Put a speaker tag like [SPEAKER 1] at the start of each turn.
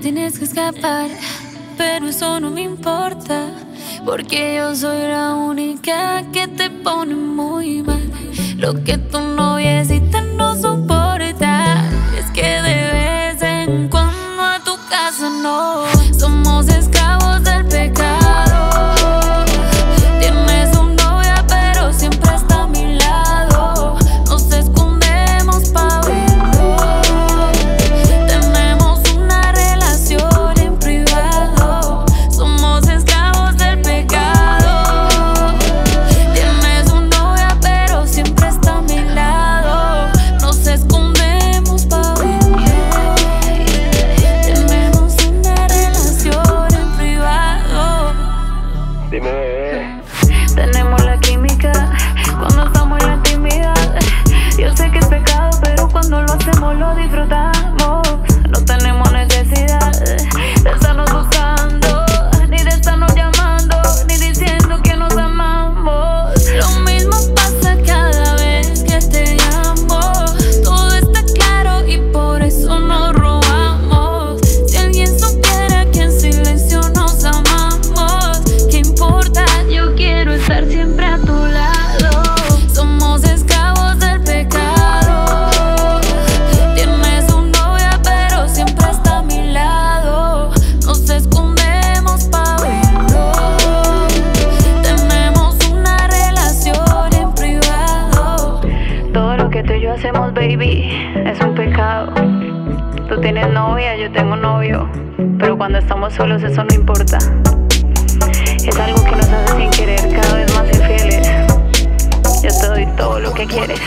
[SPEAKER 1] tienes que escapar, pero eso no me importa. Porque yo soy la única que te pone muy mal. Lo que tu noviecita no soporta es que de vez en cuando a tu casa no. Hacemos
[SPEAKER 2] tú y yo hacemos, baby, es un pecado. Tú tienes novia, yo tengo novio. Pero cuando estamos solos, eso no importa. Es algo que nos hace sin querer cada vez más infieles. Yo te doy todo lo que quieres.